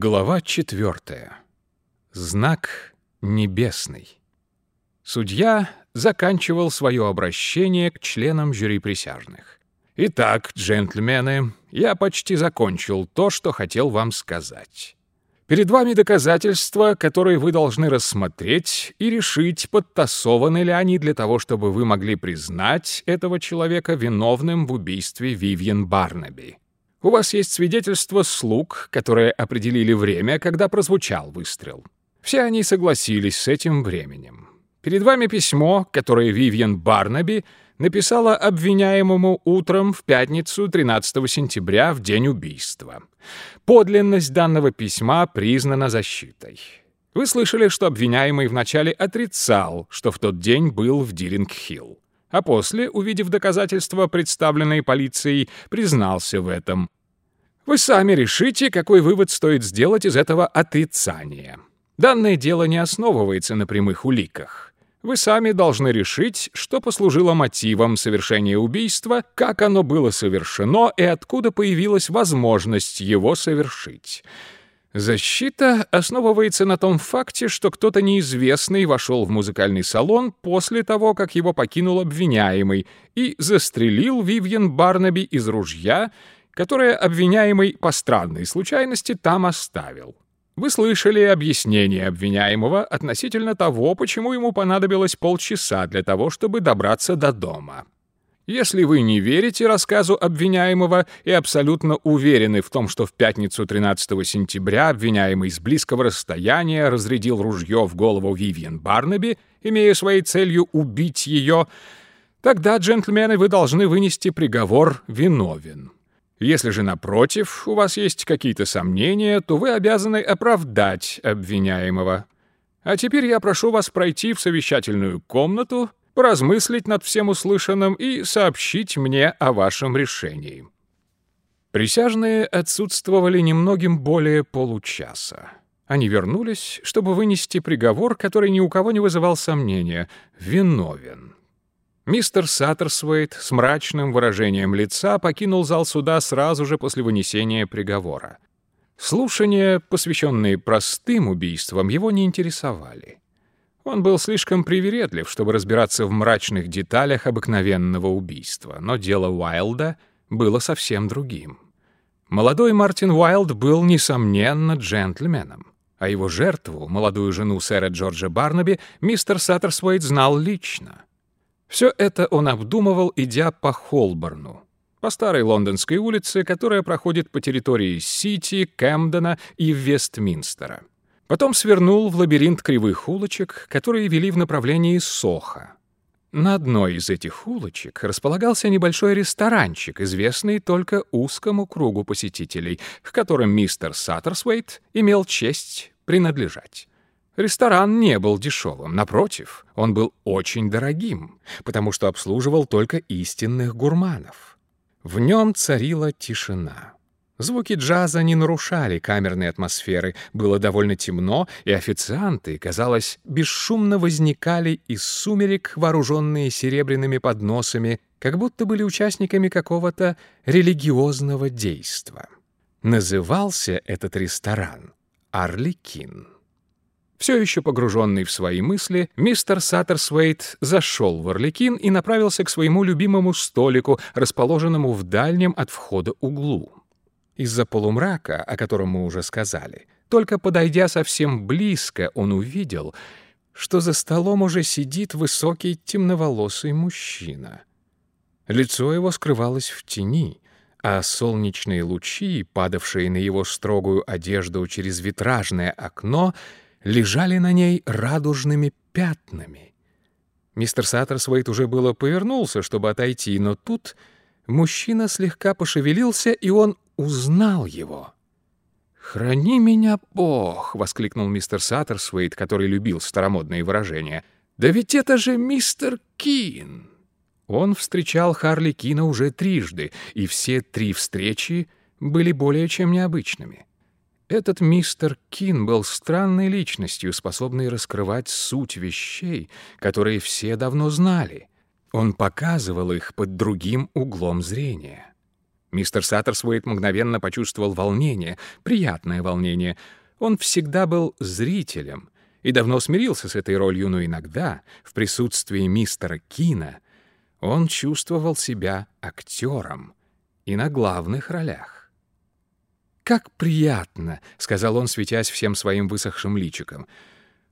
Глава четвертая. Знак небесный. Судья заканчивал свое обращение к членам жюри присяжных. «Итак, джентльмены, я почти закончил то, что хотел вам сказать. Перед вами доказательства, которые вы должны рассмотреть и решить, подтасованы ли они для того, чтобы вы могли признать этого человека виновным в убийстве Вивьен Барнаби. У вас есть свидетельства слуг, которые определили время, когда прозвучал выстрел. Все они согласились с этим временем. Перед вами письмо, которое Вивьен Барнаби написала обвиняемому утром в пятницу 13 сентября в день убийства. Подлинность данного письма признана защитой. Вы слышали, что обвиняемый вначале отрицал, что в тот день был в Диринг-Хилл а после, увидев доказательства, представленные полицией, признался в этом. Вы сами решите, какой вывод стоит сделать из этого отрицания. Данное дело не основывается на прямых уликах. Вы сами должны решить, что послужило мотивом совершения убийства, как оно было совершено и откуда появилась возможность его совершить. Защита основывается на том факте, что кто-то неизвестный вошел в музыкальный салон после того, как его покинул обвиняемый, и застрелил Вивьен Барнаби из ружья, которое обвиняемый по странной случайности там оставил. Вы слышали объяснение обвиняемого относительно того, почему ему понадобилось полчаса для того, чтобы добраться до дома. Если вы не верите рассказу обвиняемого и абсолютно уверены в том, что в пятницу 13 сентября обвиняемый с близкого расстояния разрядил ружье в голову Вивиан Барнаби, имея своей целью убить ее, тогда, джентльмены, вы должны вынести приговор «виновен». Если же, напротив, у вас есть какие-то сомнения, то вы обязаны оправдать обвиняемого. А теперь я прошу вас пройти в совещательную комнату поразмыслить над всем услышанным и сообщить мне о вашем решении». Присяжные отсутствовали немногим более получаса. Они вернулись, чтобы вынести приговор, который ни у кого не вызывал сомнения — виновен. Мистер Саттерсвейт с мрачным выражением лица покинул зал суда сразу же после вынесения приговора. Слушания, посвященные простым убийствам, его не интересовали. Он был слишком привередлив, чтобы разбираться в мрачных деталях обыкновенного убийства, но дело Уайлда было совсем другим. Молодой Мартин Уайлд был, несомненно, джентльменом, а его жертву, молодую жену сэра Джорджа Барнаби, мистер Саттерсвейт знал лично. Все это он обдумывал, идя по Холборну, по старой лондонской улице, которая проходит по территории Сити, Кэмдена и Вестминстера. Потом свернул в лабиринт кривых улочек, которые вели в направлении Соха. На одной из этих улочек располагался небольшой ресторанчик, известный только узкому кругу посетителей, к которым мистер Саттерсвейт имел честь принадлежать. Ресторан не был дешевым, напротив, он был очень дорогим, потому что обслуживал только истинных гурманов. В нем царила тишина. Звуки джаза не нарушали камерной атмосферы, было довольно темно, и официанты, казалось, бесшумно возникали из сумерек, вооруженные серебряными подносами, как будто были участниками какого-то религиозного действа. Назывался этот ресторан «Арликин». Все еще погруженный в свои мысли, мистер Саттерсвейт зашел в Орликин и направился к своему любимому столику, расположенному в дальнем от входа углу. Из-за полумрака, о котором мы уже сказали, только подойдя совсем близко, он увидел, что за столом уже сидит высокий темноволосый мужчина. Лицо его скрывалось в тени, а солнечные лучи, падавшие на его строгую одежду через витражное окно, лежали на ней радужными пятнами. Мистер Саттерсвейт уже было повернулся, чтобы отойти, но тут мужчина слегка пошевелился, и он узнал его. «Храни меня, Бог!» — воскликнул мистер Саттерсвейт, который любил старомодные выражения. «Да ведь это же мистер Кин!» Он встречал Харли Кина уже трижды, и все три встречи были более чем необычными. Этот мистер Кин был странной личностью, способной раскрывать суть вещей, которые все давно знали. Он показывал их под другим углом зрения. Мистер Саттерсвейт мгновенно почувствовал волнение, приятное волнение. Он всегда был зрителем и давно смирился с этой ролью, но иногда, в присутствии мистера Кина, он чувствовал себя актером и на главных ролях. «Как приятно!» — сказал он, светясь всем своим высохшим личиком.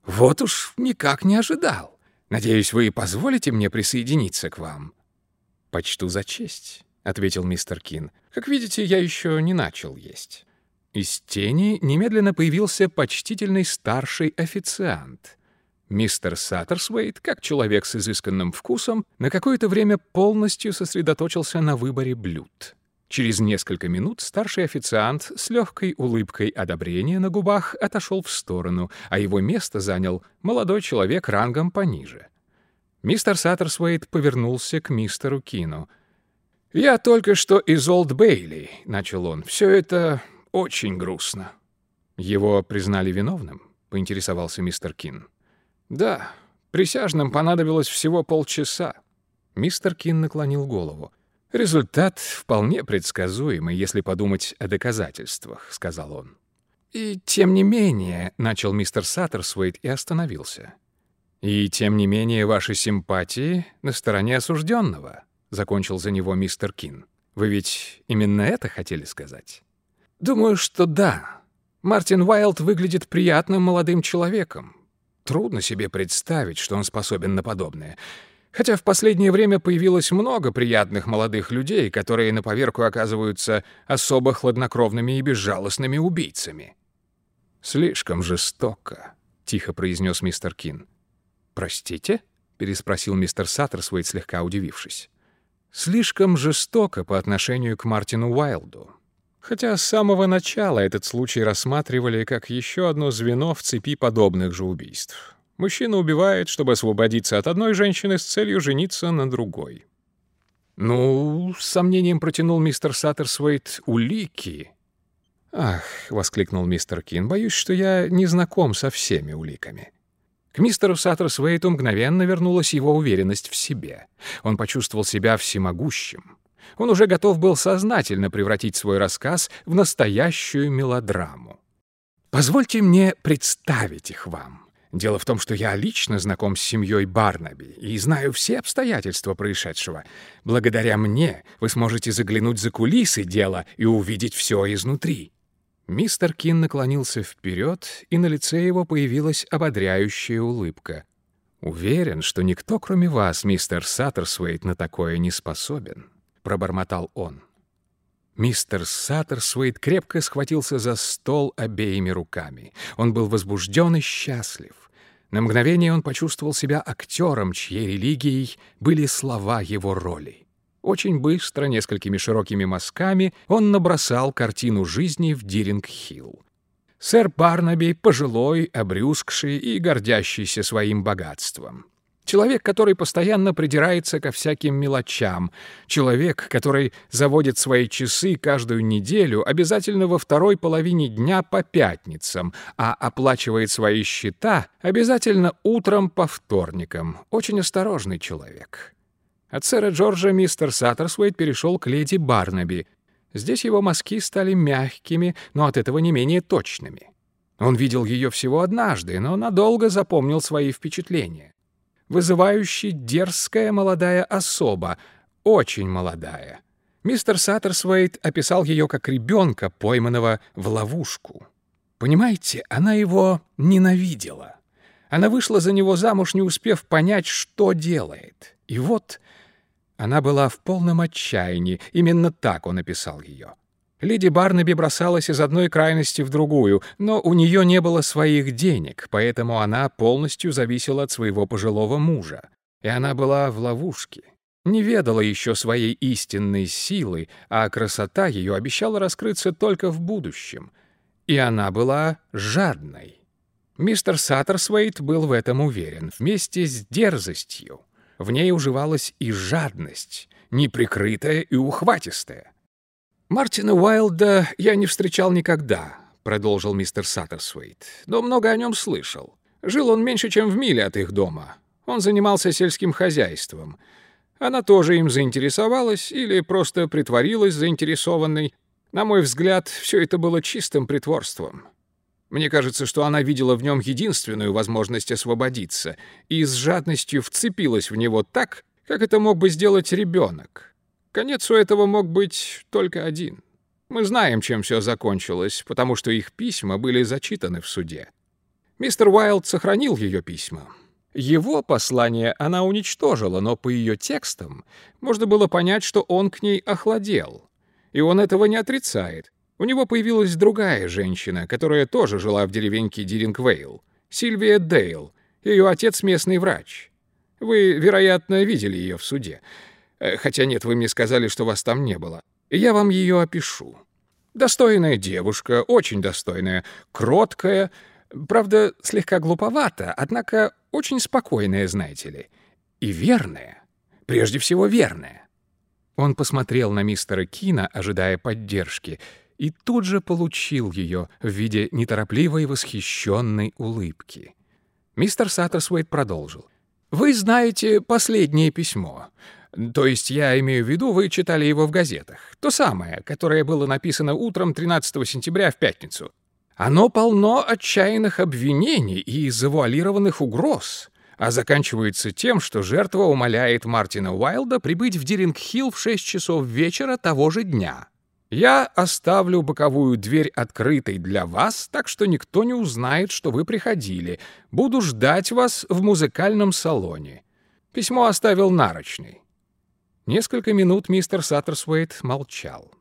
«Вот уж никак не ожидал. Надеюсь, вы позволите мне присоединиться к вам?» «Почту за честь», — ответил мистер Кин. «Как видите, я еще не начал есть». Из тени немедленно появился почтительный старший официант. Мистер Саттерсвейт, как человек с изысканным вкусом, на какое-то время полностью сосредоточился на выборе блюд. Через несколько минут старший официант с легкой улыбкой одобрения на губах отошел в сторону, а его место занял молодой человек рангом пониже. Мистер Саттерсвейт повернулся к мистеру Кину. «Я только что из Олд Бейли», — начал он. «Все это очень грустно». «Его признали виновным?» — поинтересовался мистер Кин. «Да, присяжным понадобилось всего полчаса». Мистер Кин наклонил голову. «Результат вполне предсказуемый, если подумать о доказательствах», — сказал он. «И тем не менее», — начал мистер Саттерсвейт и остановился. «И тем не менее ваши симпатии на стороне осужденного», — закончил за него мистер Кин. «Вы ведь именно это хотели сказать?» «Думаю, что да. Мартин Уайлд выглядит приятным молодым человеком. Трудно себе представить, что он способен на подобное. Хотя в последнее время появилось много приятных молодых людей, которые на поверку оказываются особо хладнокровными и безжалостными убийцами. «Слишком жестоко», — тихо произнес мистер Кин. «Простите?» — переспросил мистер Саттерсвейт, слегка удивившись. «Слишком жестоко по отношению к Мартину Уайлду. Хотя с самого начала этот случай рассматривали как еще одно звено в цепи подобных же убийств. Мужчина убивает, чтобы освободиться от одной женщины с целью жениться на другой. «Ну, — с сомнением протянул мистер Саттерсвейт, — улики». «Ах», — воскликнул мистер Кин, — «боюсь, что я не знаком со всеми уликами». К мистеру Саттерсвейту мгновенно вернулась его уверенность в себе. Он почувствовал себя всемогущим. Он уже готов был сознательно превратить свой рассказ в настоящую мелодраму. «Позвольте мне представить их вам», Дело в том, что я лично знаком с семьей Барнаби и знаю все обстоятельства происшедшего. Благодаря мне вы сможете заглянуть за кулисы дела и увидеть все изнутри». Мистер Кин наклонился вперед, и на лице его появилась ободряющая улыбка. «Уверен, что никто, кроме вас, мистер Саттерсвейт, на такое не способен», — пробормотал он. Мистер Саттерсвейт крепко схватился за стол обеими руками. Он был возбужден и счастлив. На мгновение он почувствовал себя актером, чьей религией были слова его роли. Очень быстро, несколькими широкими мазками, он набросал картину жизни в Диринг-Хилл. Сэр Барнаби, пожилой, обрюзгший и гордящийся своим богатством. Человек, который постоянно придирается ко всяким мелочам. Человек, который заводит свои часы каждую неделю, обязательно во второй половине дня по пятницам, а оплачивает свои счета обязательно утром по вторникам. Очень осторожный человек. От сэра Джорджа мистер Саттерсвейт перешел к леди Барнаби. Здесь его мазки стали мягкими, но от этого не менее точными. Он видел ее всего однажды, но надолго запомнил свои впечатления вызывающе дерзкая молодая особа, очень молодая. Мистер Саттерсвейт описал ее как ребенка, пойманного в ловушку. Понимаете, она его ненавидела. Она вышла за него замуж, не успев понять, что делает. И вот она была в полном отчаянии, именно так он описал ее. Леди Барнаби бросалась из одной крайности в другую, но у нее не было своих денег, поэтому она полностью зависела от своего пожилого мужа. И она была в ловушке. Не ведала еще своей истинной силы, а красота ее обещала раскрыться только в будущем. И она была жадной. Мистер Саттерсвейт был в этом уверен, вместе с дерзостью. В ней уживалась и жадность, неприкрытая и ухватистая. «Мартина Уайлда я не встречал никогда», — продолжил мистер Саттерсвейт, «но много о нем слышал. Жил он меньше, чем в миле от их дома. Он занимался сельским хозяйством. Она тоже им заинтересовалась или просто притворилась заинтересованной. На мой взгляд, все это было чистым притворством. Мне кажется, что она видела в нем единственную возможность освободиться и с жадностью вцепилась в него так, как это мог бы сделать ребенок. Конец у этого мог быть только один. Мы знаем, чем все закончилось, потому что их письма были зачитаны в суде. Мистер Уайлд сохранил ее письма. Его послание она уничтожила, но по ее текстам можно было понять, что он к ней охладел. И он этого не отрицает. У него появилась другая женщина, которая тоже жила в деревеньке Дирингвейл, Сильвия Дейл, ее отец местный врач. Вы, вероятно, видели ее в суде. Э, хотя нет, вы мне сказали, что вас там не было. Я вам ее опишу. Достойная девушка, очень достойная, кроткая, правда, слегка глуповата, однако очень спокойная, знаете ли, и верная, прежде всего верная. Он посмотрел на мистера Кина, ожидая поддержки, и тут же получил ее в виде неторопливой восхищенной улыбки. Мистер Саттерсвейт продолжил. «Вы знаете последнее письмо. То есть я имею в виду, вы читали его в газетах. То самое, которое было написано утром 13 сентября в пятницу. Оно полно отчаянных обвинений и завуалированных угроз, а заканчивается тем, что жертва умоляет Мартина Уайлда прибыть в Диринг-Хилл в 6 часов вечера того же дня. Я оставлю боковую дверь открытой для вас, так что никто не узнает, что вы приходили. Буду ждать вас в музыкальном салоне. Письмо оставил нарочный. Несколько минут мистер Саттерсуэйт молчал.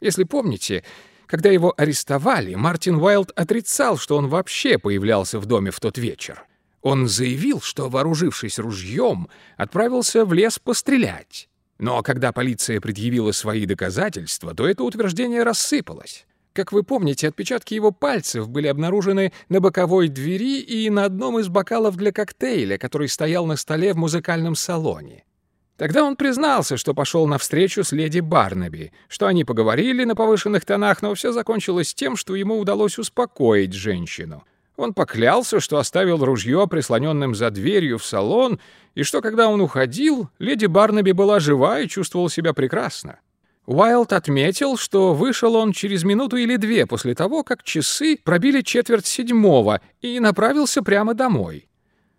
Если помните, когда его арестовали, Мартин Уайлд отрицал, что он вообще появлялся в доме в тот вечер. Он заявил, что, вооружившись ружьем, отправился в лес пострелять. Но когда полиция предъявила свои доказательства, то это утверждение рассыпалось. Как вы помните, отпечатки его пальцев были обнаружены на боковой двери и на одном из бокалов для коктейля, который стоял на столе в музыкальном салоне. Тогда он признался, что пошел на встречу с леди Барнаби, что они поговорили на повышенных тонах, но все закончилось тем, что ему удалось успокоить женщину. Он поклялся, что оставил ружье прислоненным за дверью в салон, и что, когда он уходил, леди Барнаби была жива и чувствовала себя прекрасно. Уайлд отметил, что вышел он через минуту или две после того, как часы пробили четверть седьмого, и направился прямо домой.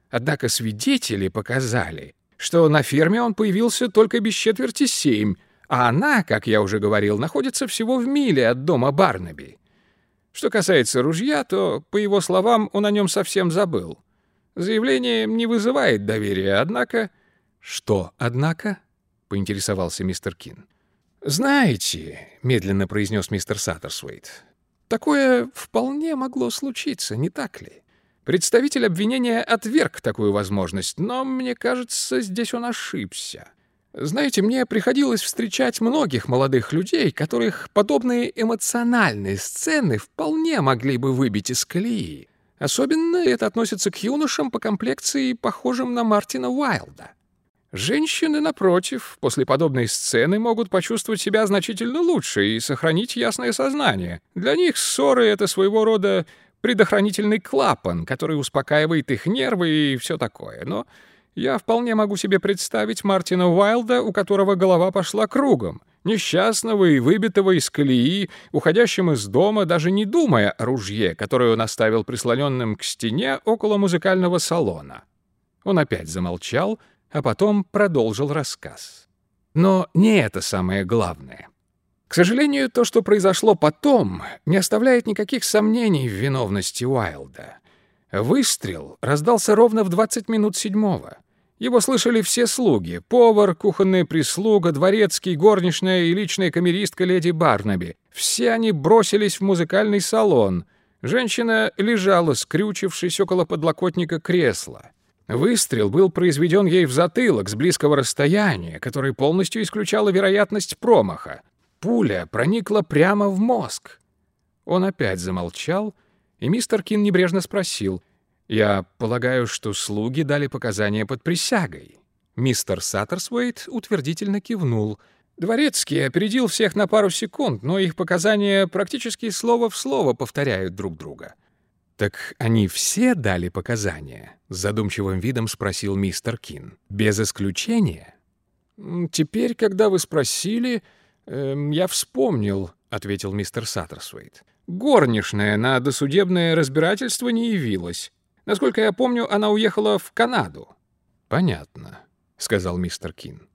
Однако свидетели показали, что на ферме он появился только без четверти семь, а она, как я уже говорил, находится всего в миле от дома Барнаби. Что касается ружья, то, по его словам, он о нем совсем забыл. Заявление не вызывает доверия, однако... «Что, однако?» — поинтересовался мистер Кин. «Знаете», — медленно произнес мистер Саттерсуэйт, «такое вполне могло случиться, не так ли? Представитель обвинения отверг такую возможность, но, мне кажется, здесь он ошибся. Знаете, мне приходилось встречать многих молодых людей, которых подобные эмоциональные сцены вполне могли бы выбить из колеи. Особенно это относится к юношам по комплекции, похожим на Мартина Уайлда. Женщины, напротив, после подобной сцены могут почувствовать себя значительно лучше и сохранить ясное сознание. Для них ссоры — это своего рода предохранительный клапан, который успокаивает их нервы и все такое. Но я вполне могу себе представить Мартина Уайлда, у которого голова пошла кругом, несчастного и выбитого из колеи, уходящим из дома, даже не думая о ружье, которое он оставил прислоненным к стене около музыкального салона. Он опять замолчал, а потом продолжил рассказ. Но не это самое главное. К сожалению, то, что произошло потом, не оставляет никаких сомнений в виновности Уайлда. Выстрел раздался ровно в 20 минут седьмого. Его слышали все слуги — повар, кухонная прислуга, дворецкий, горничная и личная камеристка леди Барнаби. Все они бросились в музыкальный салон. Женщина лежала, скрючившись около подлокотника кресла. Выстрел был произведен ей в затылок с близкого расстояния, который полностью исключала вероятность промаха. Пуля проникла прямо в мозг. Он опять замолчал, и мистер Кин небрежно спросил, «Я полагаю, что слуги дали показания под присягой». Мистер Саттерсуэйт утвердительно кивнул. Дворецкий опередил всех на пару секунд, но их показания практически слово в слово повторяют друг друга. «Так они все дали показания?» — с задумчивым видом спросил мистер Кин. «Без исключения?» «Теперь, когда вы спросили, э, я вспомнил», — ответил мистер Саттерсвейт. «Горничная на досудебное разбирательство не явилась. Насколько я помню, она уехала в Канаду». «Понятно», — сказал мистер Кин.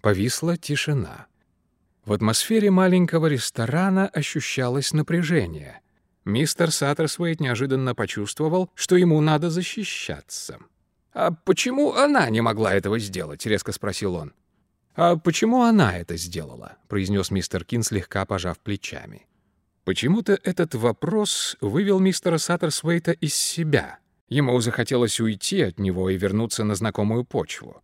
Повисла тишина. В атмосфере маленького ресторана ощущалось напряжение. Мистер Саттерсвейт неожиданно почувствовал, что ему надо защищаться. «А почему она не могла этого сделать?» — резко спросил он. «А почему она это сделала?» — произнес мистер Кин, слегка пожав плечами. Почему-то этот вопрос вывел мистера Саттерсвейта из себя. Ему захотелось уйти от него и вернуться на знакомую почву.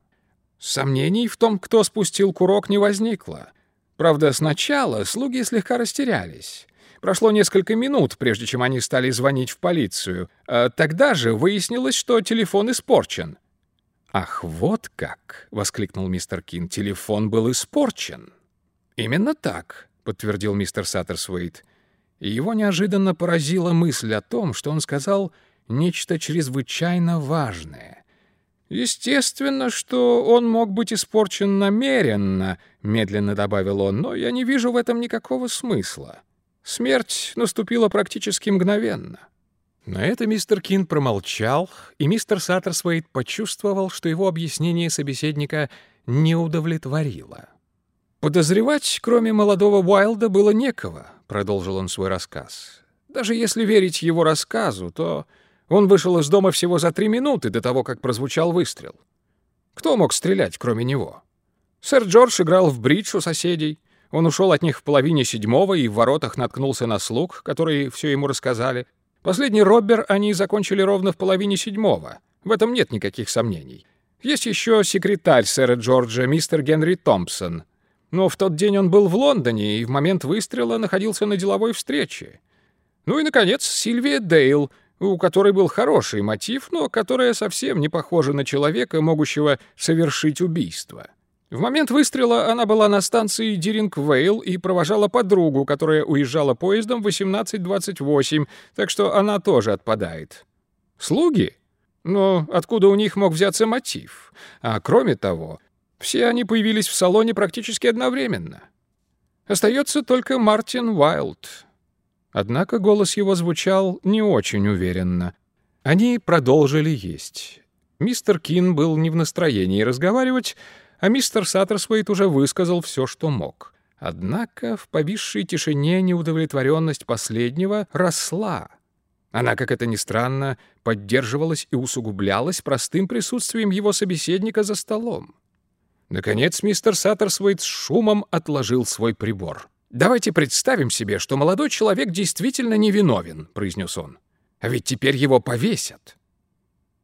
Сомнений в том, кто спустил курок, не возникло. Правда, сначала слуги слегка растерялись. Прошло несколько минут, прежде чем они стали звонить в полицию. А тогда же выяснилось, что телефон испорчен. «Ах, вот как!» — воскликнул мистер Кин. «Телефон был испорчен». «Именно так», — подтвердил мистер Саттерсвейт. Его неожиданно поразила мысль о том, что он сказал нечто чрезвычайно важное. «Естественно, что он мог быть испорчен намеренно», — медленно добавил он, «но я не вижу в этом никакого смысла. Смерть наступила практически мгновенно». На это мистер Кин промолчал, и мистер Саттерсвейт почувствовал, что его объяснение собеседника не удовлетворило. «Подозревать, кроме молодого Уайлда, было некого», — продолжил он свой рассказ. «Даже если верить его рассказу, то он вышел из дома всего за три минуты до того, как прозвучал выстрел. Кто мог стрелять, кроме него? Сэр Джордж играл в бридж у соседей. Он ушел от них в половине седьмого и в воротах наткнулся на слуг, которые все ему рассказали. Последний роббер они закончили ровно в половине седьмого. В этом нет никаких сомнений. Есть еще секретарь сэра Джорджа, мистер Генри Томпсон. Но в тот день он был в Лондоне и в момент выстрела находился на деловой встрече. Ну и, наконец, Сильвия Дейл, у которой был хороший мотив, но которая совсем не похожа на человека, могущего совершить убийство. В момент выстрела она была на станции Диринг-Вейл и провожала подругу, которая уезжала поездом в 18.28, так что она тоже отпадает. Слуги? Но откуда у них мог взяться мотив? А кроме того, все они появились в салоне практически одновременно. Остается только Мартин Уайлд. Однако голос его звучал не очень уверенно. Они продолжили есть. Мистер Кин был не в настроении разговаривать, а мистер Саттерсвейт уже высказал все, что мог. Однако в повисшей тишине неудовлетворенность последнего росла. Она, как это ни странно, поддерживалась и усугублялась простым присутствием его собеседника за столом. Наконец мистер Саттерсвейт с шумом отложил свой прибор. «Давайте представим себе, что молодой человек действительно невиновен», — произнес он. «А ведь теперь его повесят».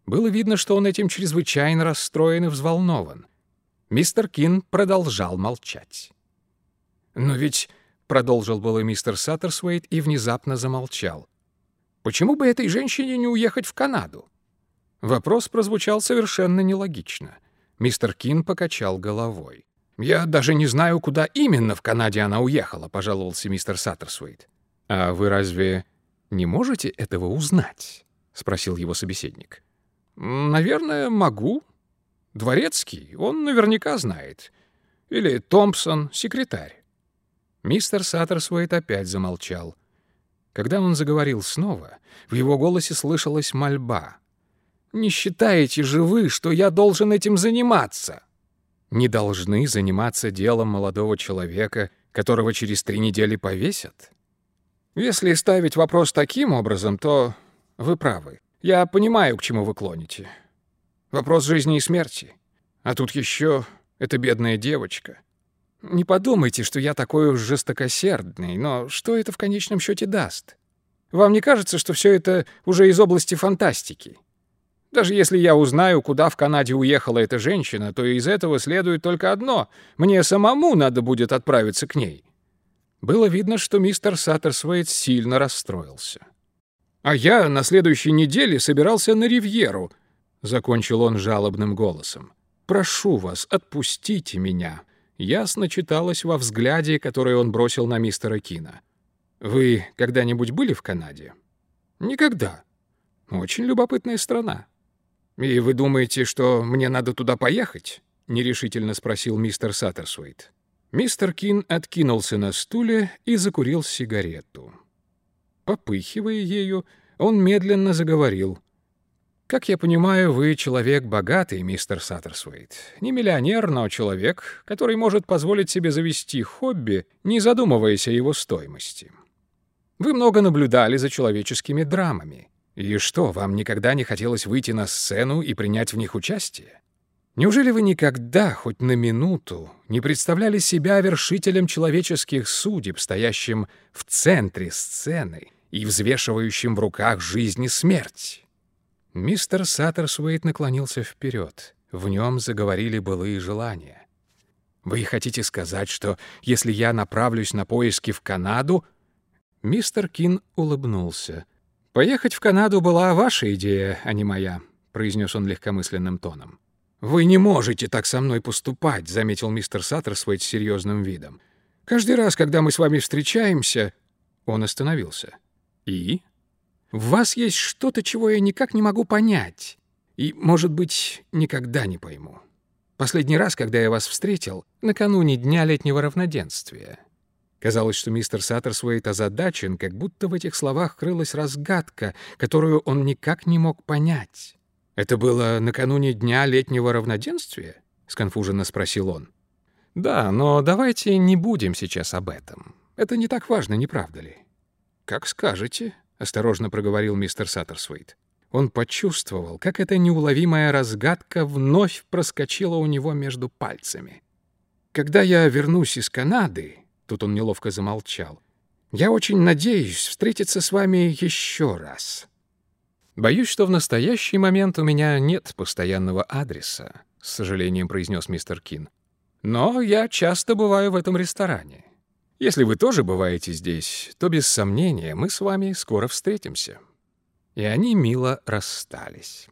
Было видно, что он этим чрезвычайно расстроен и взволнован. Мистер Кин продолжал молчать. «Но ведь...» — продолжил было мистер Саттерсвейт и внезапно замолчал. «Почему бы этой женщине не уехать в Канаду?» Вопрос прозвучал совершенно нелогично. Мистер Кин покачал головой. «Я даже не знаю, куда именно в Канаде она уехала», — пожаловался мистер Саттерсвейт. «А вы разве не можете этого узнать?» — спросил его собеседник. «Наверное, могу», Дворецкий, он наверняка знает. Или Томпсон, секретарь. Мистер Саттерсуэйт опять замолчал. Когда он заговорил снова, в его голосе слышалась мольба. «Не считаете же вы, что я должен этим заниматься?» «Не должны заниматься делом молодого человека, которого через три недели повесят?» «Если ставить вопрос таким образом, то вы правы. Я понимаю, к чему вы клоните. Вопрос жизни и смерти. А тут еще эта бедная девочка. Не подумайте, что я такой уж жестокосердный, но что это в конечном счете даст? Вам не кажется, что все это уже из области фантастики? Даже если я узнаю, куда в Канаде уехала эта женщина, то из этого следует только одно — мне самому надо будет отправиться к ней. Было видно, что мистер Саттерсвейт сильно расстроился. А я на следующей неделе собирался на Ривьеру —— закончил он жалобным голосом. «Прошу вас, отпустите меня», — ясно читалось во взгляде, который он бросил на мистера Кина. «Вы когда-нибудь были в Канаде?» «Никогда. Очень любопытная страна. И вы думаете, что мне надо туда поехать?» — нерешительно спросил мистер Саттерсуэйт. Мистер Кин откинулся на стуле и закурил сигарету. Попыхивая ею, он медленно заговорил. «Как я понимаю, вы человек богатый, мистер Саттерсуэйт. Не миллионер, но человек, который может позволить себе завести хобби, не задумываясь о его стоимости. Вы много наблюдали за человеческими драмами. И что, вам никогда не хотелось выйти на сцену и принять в них участие? Неужели вы никогда, хоть на минуту, не представляли себя вершителем человеческих судеб, стоящим в центре сцены и взвешивающим в руках жизнь и смерть? Мистер Саттерсуэйт наклонился вперед. В нем заговорили былые желания. «Вы хотите сказать, что если я направлюсь на поиски в Канаду...» Мистер Кин улыбнулся. «Поехать в Канаду была ваша идея, а не моя», — произнес он легкомысленным тоном. «Вы не можете так со мной поступать», — заметил мистер Саттерсуэйт с серьезным видом. «Каждый раз, когда мы с вами встречаемся...» Он остановился. «И?» В вас есть что-то, чего я никак не могу понять. И, может быть, никогда не пойму. Последний раз, когда я вас встретил, накануне Дня летнего равноденствия. Казалось, что мистер Саттерсуэйт озадачен, как будто в этих словах крылась разгадка, которую он никак не мог понять. «Это было накануне Дня летнего равноденствия?» — сконфуженно спросил он. «Да, но давайте не будем сейчас об этом. Это не так важно, не правда ли?» «Как скажете», осторожно проговорил мистер Саттерсвейт. Он почувствовал, как эта неуловимая разгадка вновь проскочила у него между пальцами. «Когда я вернусь из Канады», — тут он неловко замолчал, «я очень надеюсь встретиться с вами еще раз». «Боюсь, что в настоящий момент у меня нет постоянного адреса», — с сожалением произнес мистер Кин. «Но я часто бываю в этом ресторане. Если вы тоже бываете здесь, то без сомнения мы с вами скоро встретимся». И они мило расстались.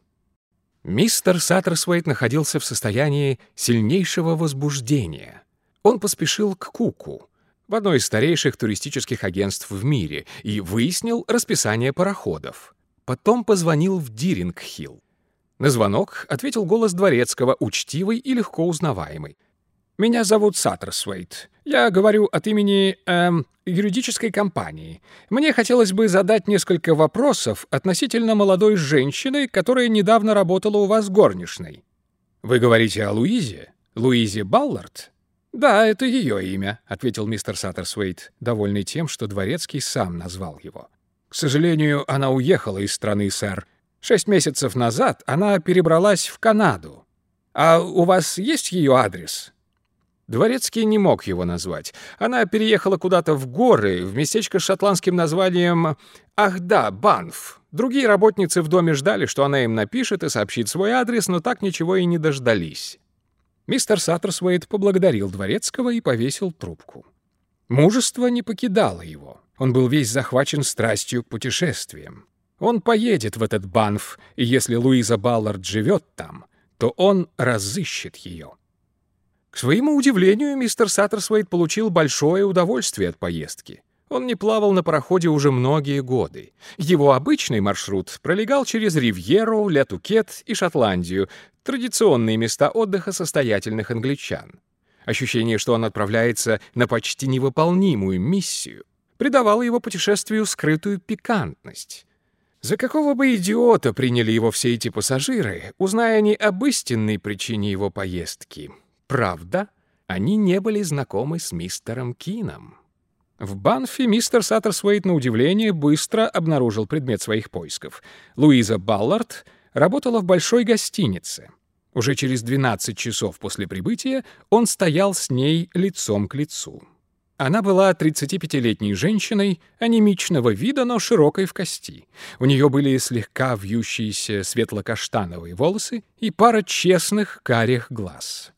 Мистер Саттерсвейт находился в состоянии сильнейшего возбуждения. Он поспешил к Куку, в одно из старейших туристических агентств в мире, и выяснил расписание пароходов. Потом позвонил в Дирингхилл. На звонок ответил голос дворецкого, учтивый и легко узнаваемый. «Меня зовут Саттерсвейт. Я говорю от имени эм, юридической компании. Мне хотелось бы задать несколько вопросов относительно молодой женщины, которая недавно работала у вас горничной. Вы говорите о Луизе? Луизе Баллард? Да, это ее имя, ответил мистер Саттерсвейт, довольный тем, что дворецкий сам назвал его. К сожалению, она уехала из страны, сэр. Шесть месяцев назад она перебралась в Канаду. А у вас есть ее адрес? Дворецкий не мог его назвать. Она переехала куда-то в горы, в местечко с шотландским названием «Ах да, Банф». Другие работницы в доме ждали, что она им напишет и сообщит свой адрес, но так ничего и не дождались. Мистер Саттерсвейт поблагодарил Дворецкого и повесил трубку. Мужество не покидало его. Он был весь захвачен страстью к путешествиям. Он поедет в этот Банф, и если Луиза Баллард живет там, то он разыщет ее. К своему удивлению, мистер Саттерсвейт получил большое удовольствие от поездки. Он не плавал на пароходе уже многие годы. Его обычный маршрут пролегал через Ривьеру, Ля-Тукет и Шотландию, традиционные места отдыха состоятельных англичан. Ощущение, что он отправляется на почти невыполнимую миссию, придавало его путешествию скрытую пикантность. За какого бы идиота приняли его все эти пассажиры, узная они об истинной причине его поездки — Правда, они не были знакомы с мистером Кином. В Банфе мистер Саттерсвейт, на удивление, быстро обнаружил предмет своих поисков. Луиза Баллард работала в большой гостинице. Уже через 12 часов после прибытия он стоял с ней лицом к лицу. Она была 35-летней женщиной, анемичного вида, но широкой в кости. У нее были слегка вьющиеся светло-каштановые волосы и пара честных карих глаз.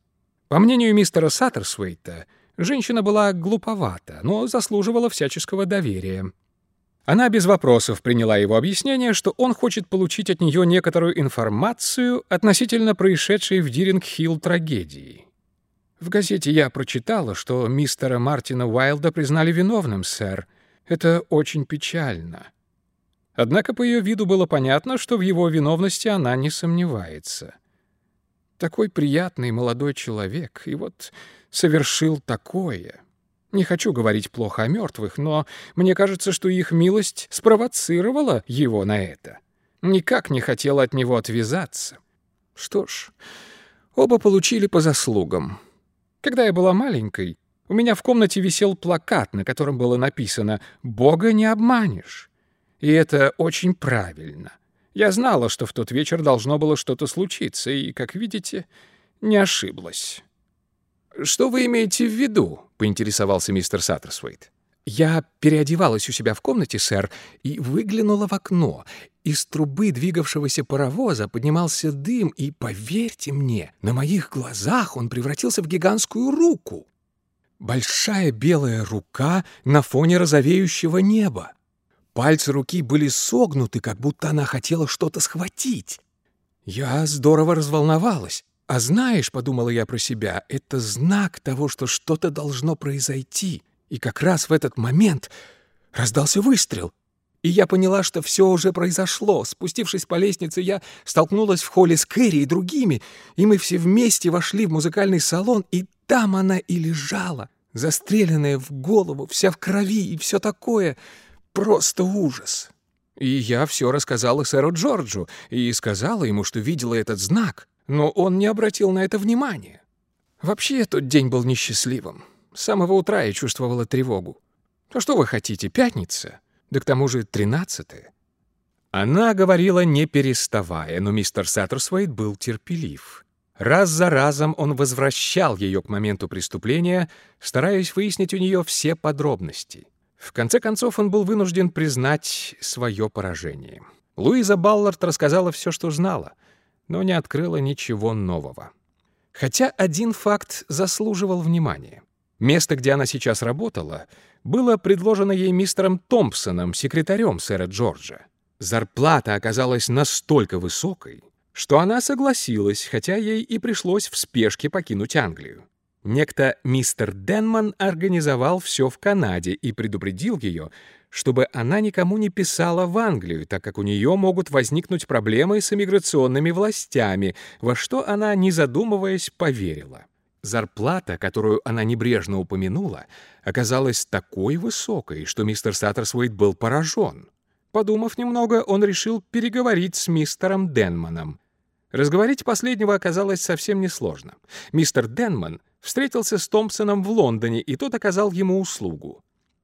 По мнению мистера Саттерсвейта, женщина была глуповата, но заслуживала всяческого доверия. Она без вопросов приняла его объяснение, что он хочет получить от нее некоторую информацию относительно происшедшей в Диринг-Хилл трагедии. В газете я прочитала, что мистера Мартина Уайлда признали виновным, сэр. Это очень печально. Однако по ее виду было понятно, что в его виновности она не сомневается. Такой приятный молодой человек, и вот совершил такое. Не хочу говорить плохо о мертвых, но мне кажется, что их милость спровоцировала его на это. Никак не хотела от него отвязаться. Что ж, оба получили по заслугам. Когда я была маленькой, у меня в комнате висел плакат, на котором было написано «Бога не обманешь». И это очень правильно. Я знала, что в тот вечер должно было что-то случиться, и, как видите, не ошиблась. «Что вы имеете в виду?» — поинтересовался мистер Саттерсвейт. «Я переодевалась у себя в комнате, сэр, и выглянула в окно. Из трубы двигавшегося паровоза поднимался дым, и, поверьте мне, на моих глазах он превратился в гигантскую руку. Большая белая рука на фоне розовеющего неба. Пальцы руки были согнуты, как будто она хотела что-то схватить. Я здорово разволновалась. А знаешь, подумала я про себя, это знак того, что что-то должно произойти. И как раз в этот момент раздался выстрел. И я поняла, что все уже произошло. Спустившись по лестнице, я столкнулась в холле с Кэрри и другими, и мы все вместе вошли в музыкальный салон, и там она и лежала, застреленная в голову, вся в крови и все такое. Просто ужас. И я все рассказала сэру Джорджу и сказала ему, что видела этот знак но он не обратил на это внимания. Вообще, тот день был несчастливым. С самого утра я чувствовала тревогу. А что вы хотите, пятница? Да к тому же тринадцатое. Она говорила, не переставая, но мистер Саттерсвейт был терпелив. Раз за разом он возвращал ее к моменту преступления, стараясь выяснить у нее все подробности. В конце концов, он был вынужден признать свое поражение. Луиза Баллард рассказала все, что знала — но не открыла ничего нового. Хотя один факт заслуживал внимания. Место, где она сейчас работала, было предложено ей мистером Томпсоном, секретарем сэра Джорджа. Зарплата оказалась настолько высокой, что она согласилась, хотя ей и пришлось в спешке покинуть Англию. Некто мистер Денман организовал все в Канаде и предупредил ее, чтобы она никому не писала в Англию, так как у нее могут возникнуть проблемы с иммиграционными властями, во что она, не задумываясь, поверила. Зарплата, которую она небрежно упомянула, оказалась такой высокой, что мистер Саттерсвейт был поражен. Подумав немного, он решил переговорить с мистером Денманом. Разговорить последнего оказалось совсем несложно. Мистер Денман встретился с Томпсоном в Лондоне, и тот оказал ему услугу.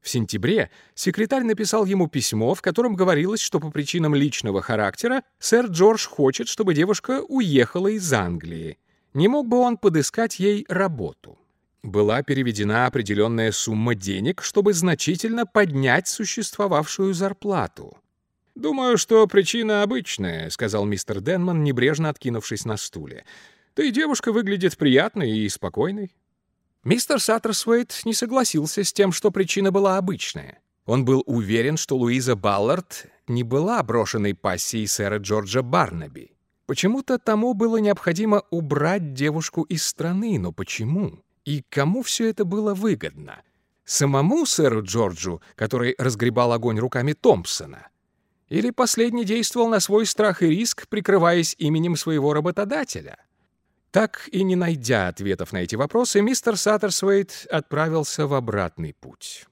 В сентябре секретарь написал ему письмо, в котором говорилось, что по причинам личного характера сэр Джордж хочет, чтобы девушка уехала из Англии. Не мог бы он подыскать ей работу? Была переведена определенная сумма денег, чтобы значительно поднять существовавшую зарплату. «Думаю, что причина обычная», — сказал мистер Денман, небрежно откинувшись на стуле. «Да и девушка выглядит приятной и спокойной». Мистер Саттерсвейт не согласился с тем, что причина была обычная. Он был уверен, что Луиза Баллард не была брошенной пассией сэра Джорджа Барнаби. Почему-то тому было необходимо убрать девушку из страны, но почему? И кому все это было выгодно? Самому сэру Джорджу, который разгребал огонь руками Томпсона? Или последний действовал на свой страх и риск, прикрываясь именем своего работодателя? Так и не найдя ответов на эти вопросы, мистер Саттерсвейт отправился в обратный путь.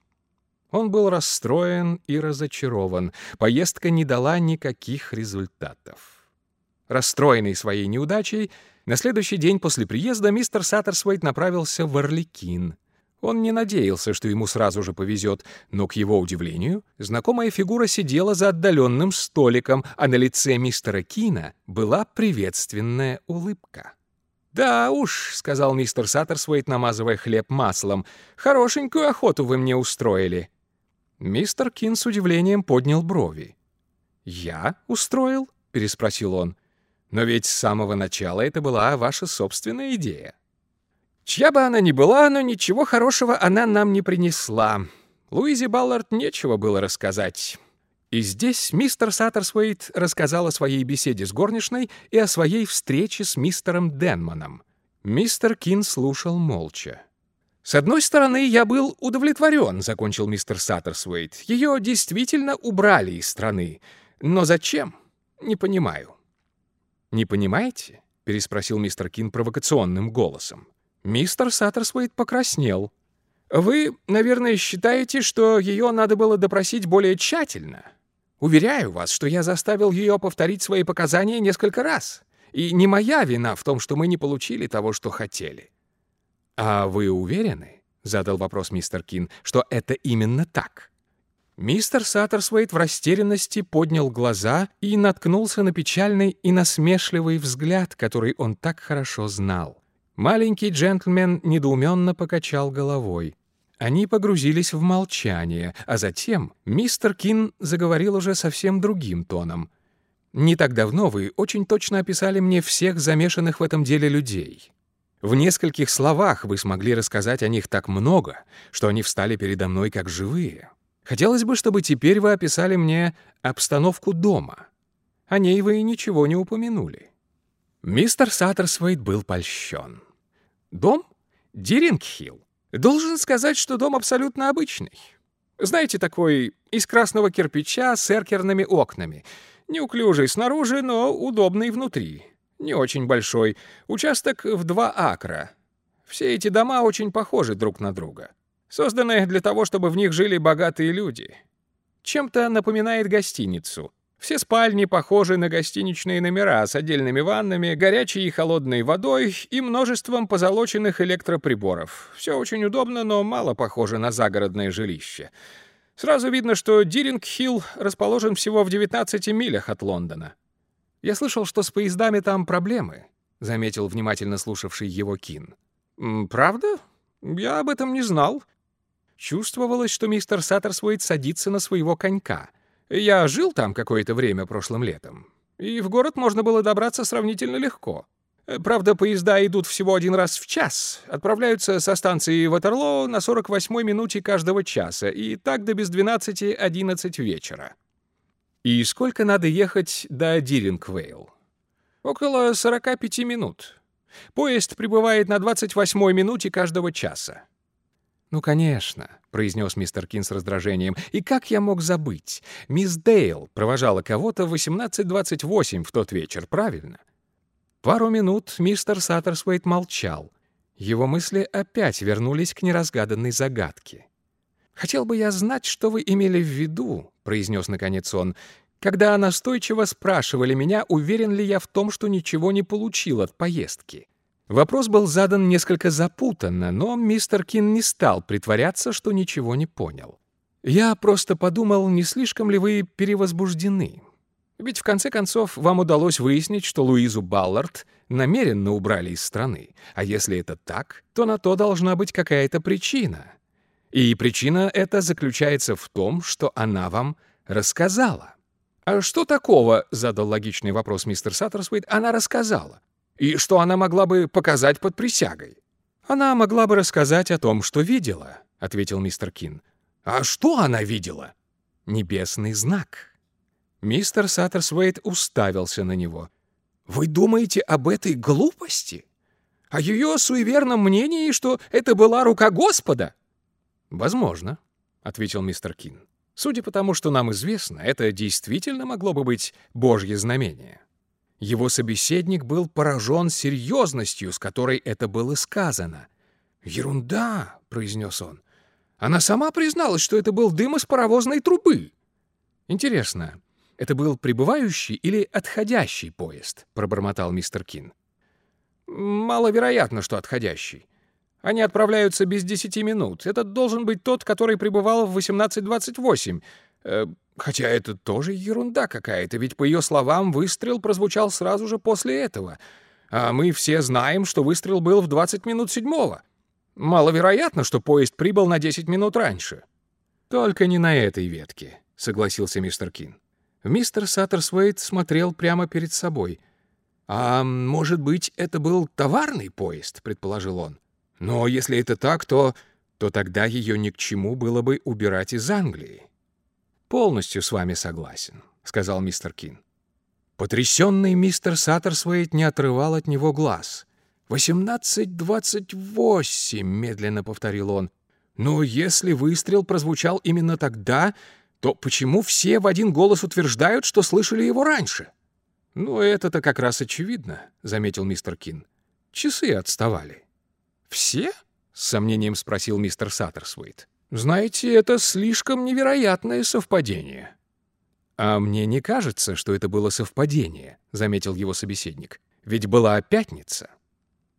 Он был расстроен и разочарован. Поездка не дала никаких результатов. Расстроенный своей неудачей, на следующий день после приезда мистер Саттерсвейт направился в Арлекин. Он не надеялся, что ему сразу же повезет, но, к его удивлению, знакомая фигура сидела за отдаленным столиком, а на лице мистера Кина была приветственная улыбка. «Да уж», — сказал мистер Саттерсвейт, намазывая хлеб маслом, — «хорошенькую охоту вы мне устроили». Мистер Кин с удивлением поднял брови. «Я устроил?» — переспросил он. «Но ведь с самого начала это была ваша собственная идея». «Чья бы она ни была, но ничего хорошего она нам не принесла. Луизе Баллард нечего было рассказать. И здесь мистер Саттерсвейт рассказал о своей беседе с горничной и о своей встрече с мистером Денманом. Мистер Кин слушал молча. «С одной стороны, я был удовлетворен», — закончил мистер Саттерсвейт. «Ее действительно убрали из страны. Но зачем? Не понимаю». «Не понимаете? переспросил мистер Кин провокационным голосом. Мистер Саттерсвейт покраснел. «Вы, наверное, считаете, что ее надо было допросить более тщательно? Уверяю вас, что я заставил ее повторить свои показания несколько раз. И не моя вина в том, что мы не получили того, что хотели». «А вы уверены?» — задал вопрос мистер Кин, — «что это именно так?» Мистер Саттерсвейт в растерянности поднял глаза и наткнулся на печальный и насмешливый взгляд, который он так хорошо знал. Маленький джентльмен недоуменно покачал головой. Они погрузились в молчание, а затем мистер Кин заговорил уже совсем другим тоном. «Не так давно вы очень точно описали мне всех замешанных в этом деле людей. В нескольких словах вы смогли рассказать о них так много, что они встали передо мной как живые. Хотелось бы, чтобы теперь вы описали мне обстановку дома. О ней вы ничего не упомянули». Мистер Саттерсвейт был польщен. «Дом? Дирингхилл. Должен сказать, что дом абсолютно обычный. Знаете, такой из красного кирпича с эркерными окнами. Неуклюжий снаружи, но удобный внутри. Не очень большой. Участок в два акра. Все эти дома очень похожи друг на друга созданные для того, чтобы в них жили богатые люди. Чем-то напоминает гостиницу. Все спальни похожи на гостиничные номера с отдельными ваннами, горячей и холодной водой и множеством позолоченных электроприборов. Все очень удобно, но мало похоже на загородное жилище. Сразу видно, что Диринг-Хилл расположен всего в 19 милях от Лондона. «Я слышал, что с поездами там проблемы», — заметил внимательно слушавший его Кин. «Правда? Я об этом не знал. Чувствовалось, что мистер Саттерсвейт садится на своего конька. Я жил там какое-то время прошлым летом, и в город можно было добраться сравнительно легко. Правда, поезда идут всего один раз в час, отправляются со станции Ватерлоо на 48-й минуте каждого часа, и так до без 12-11 вечера. И сколько надо ехать до Дирингвейл? Около 45 минут. Поезд прибывает на 28-й минуте каждого часа. «Ну, конечно», — произнес мистер Кин с раздражением. «И как я мог забыть? Мисс Дейл провожала кого-то в 18.28 в тот вечер, правильно?» Пару минут мистер Саттерсвейт молчал. Его мысли опять вернулись к неразгаданной загадке. «Хотел бы я знать, что вы имели в виду», — произнес наконец он, «когда настойчиво спрашивали меня, уверен ли я в том, что ничего не получил от поездки». Вопрос был задан несколько запутанно, но мистер Кин не стал притворяться, что ничего не понял. «Я просто подумал, не слишком ли вы перевозбуждены? Ведь в конце концов вам удалось выяснить, что Луизу Баллард намеренно убрали из страны. А если это так, то на то должна быть какая-то причина. И причина эта заключается в том, что она вам рассказала». «А что такого?» — задал логичный вопрос мистер Саттерсвейт. «Она рассказала. И что она могла бы показать под присягой? Она могла бы рассказать о том, что видела, ответил мистер Кин. А что она видела? Небесный знак. Мистер Саттерсвейт уставился на него. Вы думаете об этой глупости? О ее суеверном мнении, что это была рука Господа? Возможно, ответил мистер Кин. Судя по тому, что нам известно, это действительно могло бы быть Божье знамение. Его собеседник был поражен серьезностью, с которой это было сказано. «Ерунда!» — произнес он. «Она сама призналась, что это был дым из паровозной трубы». «Интересно, это был прибывающий или отходящий поезд?» — пробормотал мистер Кин. «Маловероятно, что отходящий. Они отправляются без десяти минут. Этот должен быть тот, который прибывал в 18.28. Э, Хотя это тоже ерунда какая-то, ведь, по ее словам, выстрел прозвучал сразу же после этого. А мы все знаем, что выстрел был в 20 минут седьмого. Маловероятно, что поезд прибыл на 10 минут раньше. «Только не на этой ветке», — согласился мистер Кин. Мистер Саттерсвейт смотрел прямо перед собой. «А может быть, это был товарный поезд?» — предположил он. «Но если это так, то... то тогда ее ни к чему было бы убирать из Англии. «Полностью с вами согласен», — сказал мистер Кин. Потрясенный мистер Саттерсвейт не отрывал от него глаз. «Восемнадцать двадцать восемь», — медленно повторил он. «Но если выстрел прозвучал именно тогда, то почему все в один голос утверждают, что слышали его раньше?» «Ну, это-то как раз очевидно», — заметил мистер Кин. «Часы отставали». «Все?» — с сомнением спросил мистер Саттерсвейт. «Знаете, это слишком невероятное совпадение». «А мне не кажется, что это было совпадение», — заметил его собеседник. «Ведь была пятница».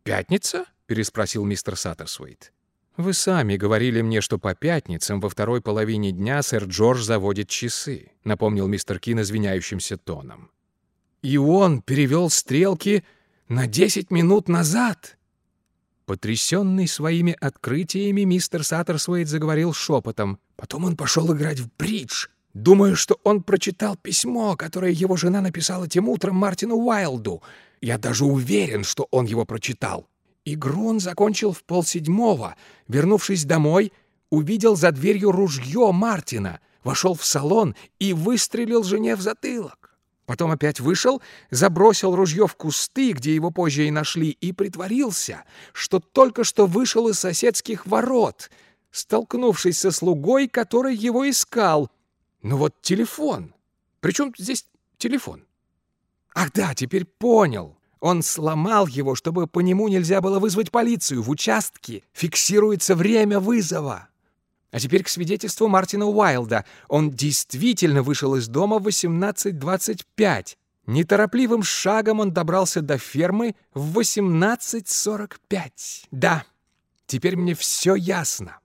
«Пятница?» — переспросил мистер Саттерсвейт. «Вы сами говорили мне, что по пятницам во второй половине дня сэр Джордж заводит часы», — напомнил мистер Кин извиняющимся тоном. «И он перевел стрелки на десять минут назад!» Потрясенный своими открытиями, мистер Саттерсвейт заговорил шепотом. Потом он пошел играть в бридж. Думаю, что он прочитал письмо, которое его жена написала тем утром Мартину Уайлду. Я даже уверен, что он его прочитал. Игру он закончил в полседьмого. Вернувшись домой, увидел за дверью ружье Мартина, вошел в салон и выстрелил жене в затылок. Потом опять вышел, забросил ружье в кусты, где его позже и нашли, и притворился, что только что вышел из соседских ворот, столкнувшись со слугой, который его искал. Ну вот телефон. Причем здесь телефон? Ах да, теперь понял. Он сломал его, чтобы по нему нельзя было вызвать полицию. В участке фиксируется время вызова. А теперь к свидетельству Мартина Уайлда. Он действительно вышел из дома в 18.25. Неторопливым шагом он добрался до фермы в 18.45. Да, теперь мне все ясно.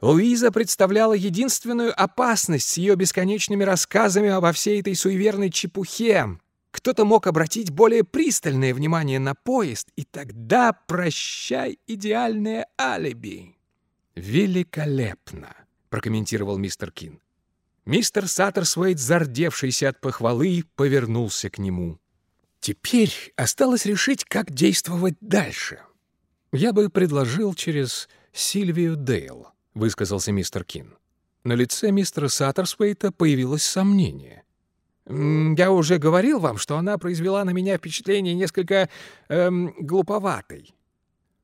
Луиза представляла единственную опасность с ее бесконечными рассказами обо всей этой суеверной чепухе. Кто-то мог обратить более пристальное внимание на поезд, и тогда прощай идеальное алиби. «Великолепно!» — прокомментировал мистер Кин. Мистер Саттерсвейт, зардевшийся от похвалы, повернулся к нему. «Теперь осталось решить, как действовать дальше. Я бы предложил через Сильвию Дейл», — высказался мистер Кин. На лице мистера Саттерсвейта появилось сомнение. Я уже говорил вам, что она произвела на меня впечатление несколько эм, глуповатой.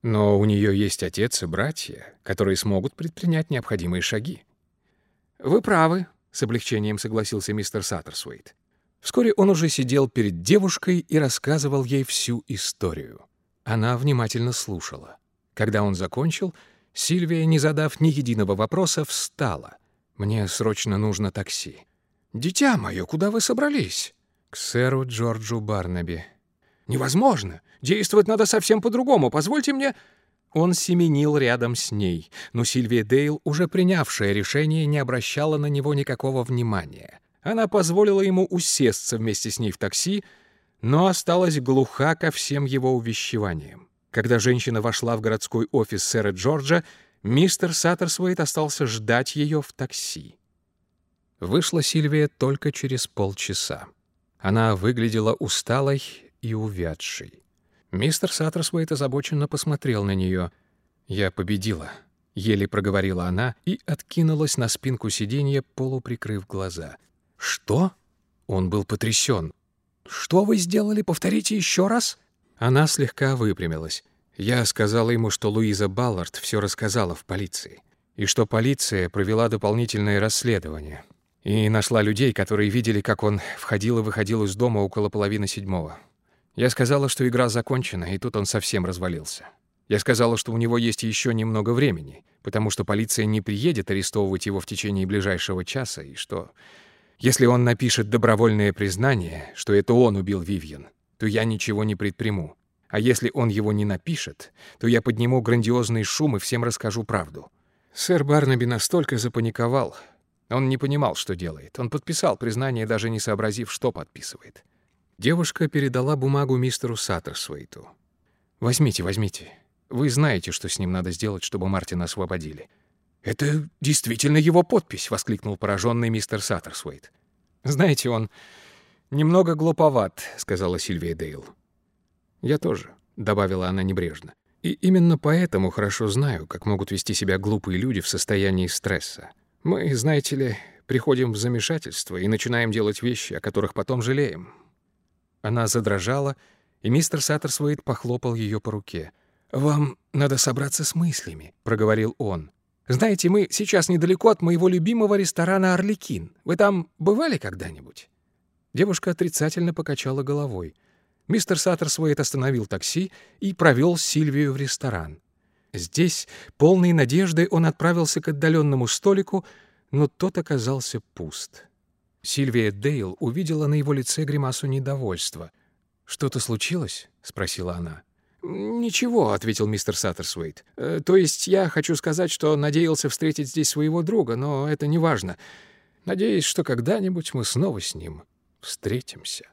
Но у нее есть отец и братья, которые смогут предпринять необходимые шаги. Вы правы, с облегчением согласился мистер Саттерсвейт. Вскоре он уже сидел перед девушкой и рассказывал ей всю историю. Она внимательно слушала. Когда он закончил, Сильвия, не задав ни единого вопроса, встала. «Мне срочно нужно такси». «Дитя мое, куда вы собрались?» «К сэру Джорджу Барнаби». «Невозможно! Действовать надо совсем по-другому. Позвольте мне...» Он семенил рядом с ней, но Сильвия Дейл, уже принявшая решение, не обращала на него никакого внимания. Она позволила ему усесться вместе с ней в такси, но осталась глуха ко всем его увещеваниям. Когда женщина вошла в городской офис сэра Джорджа, мистер Саттерсвейт остался ждать ее в такси. Вышла Сильвия только через полчаса. Она выглядела усталой и увядшей. Мистер Саттерсвейт озабоченно посмотрел на нее. «Я победила», — еле проговорила она и откинулась на спинку сиденья, полуприкрыв глаза. «Что?» Он был потрясен. «Что вы сделали? Повторите еще раз?» Она слегка выпрямилась. Я сказала ему, что Луиза Баллард все рассказала в полиции, и что полиция провела дополнительное расследование и нашла людей, которые видели, как он входил и выходил из дома около половины седьмого. Я сказала, что игра закончена, и тут он совсем развалился. Я сказала, что у него есть еще немного времени, потому что полиция не приедет арестовывать его в течение ближайшего часа, и что, если он напишет добровольное признание, что это он убил Вивьен, то я ничего не предприму. А если он его не напишет, то я подниму грандиозный шум и всем расскажу правду. Сэр Барнаби настолько запаниковал, он не понимал, что делает. Он подписал признание, даже не сообразив, что подписывает. Девушка передала бумагу мистеру Саттерсвейту. «Возьмите, возьмите. Вы знаете, что с ним надо сделать, чтобы Мартина освободили». «Это действительно его подпись!» — воскликнул пораженный мистер Саттерсвейт. «Знаете, он немного глуповат», — сказала Сильвия Дейл. «Я тоже», — добавила она небрежно. «И именно поэтому хорошо знаю, как могут вести себя глупые люди в состоянии стресса. Мы, знаете ли, приходим в замешательство и начинаем делать вещи, о которых потом жалеем. Она задрожала, и мистер Саттерсвейт похлопал ее по руке. «Вам надо собраться с мыслями», — проговорил он. «Знаете, мы сейчас недалеко от моего любимого ресторана «Орликин». Вы там бывали когда-нибудь?» Девушка отрицательно покачала головой. Мистер Саттерсуэйт остановил такси и провел Сильвию в ресторан. Здесь, полной надежды, он отправился к отдаленному столику, но тот оказался пуст. Сильвия Дейл увидела на его лице гримасу недовольства. «Что-то случилось?» — спросила она. «Ничего», — ответил мистер Саттерсуэйт. «Э, «То есть я хочу сказать, что надеялся встретить здесь своего друга, но это не важно. Надеюсь, что когда-нибудь мы снова с ним встретимся».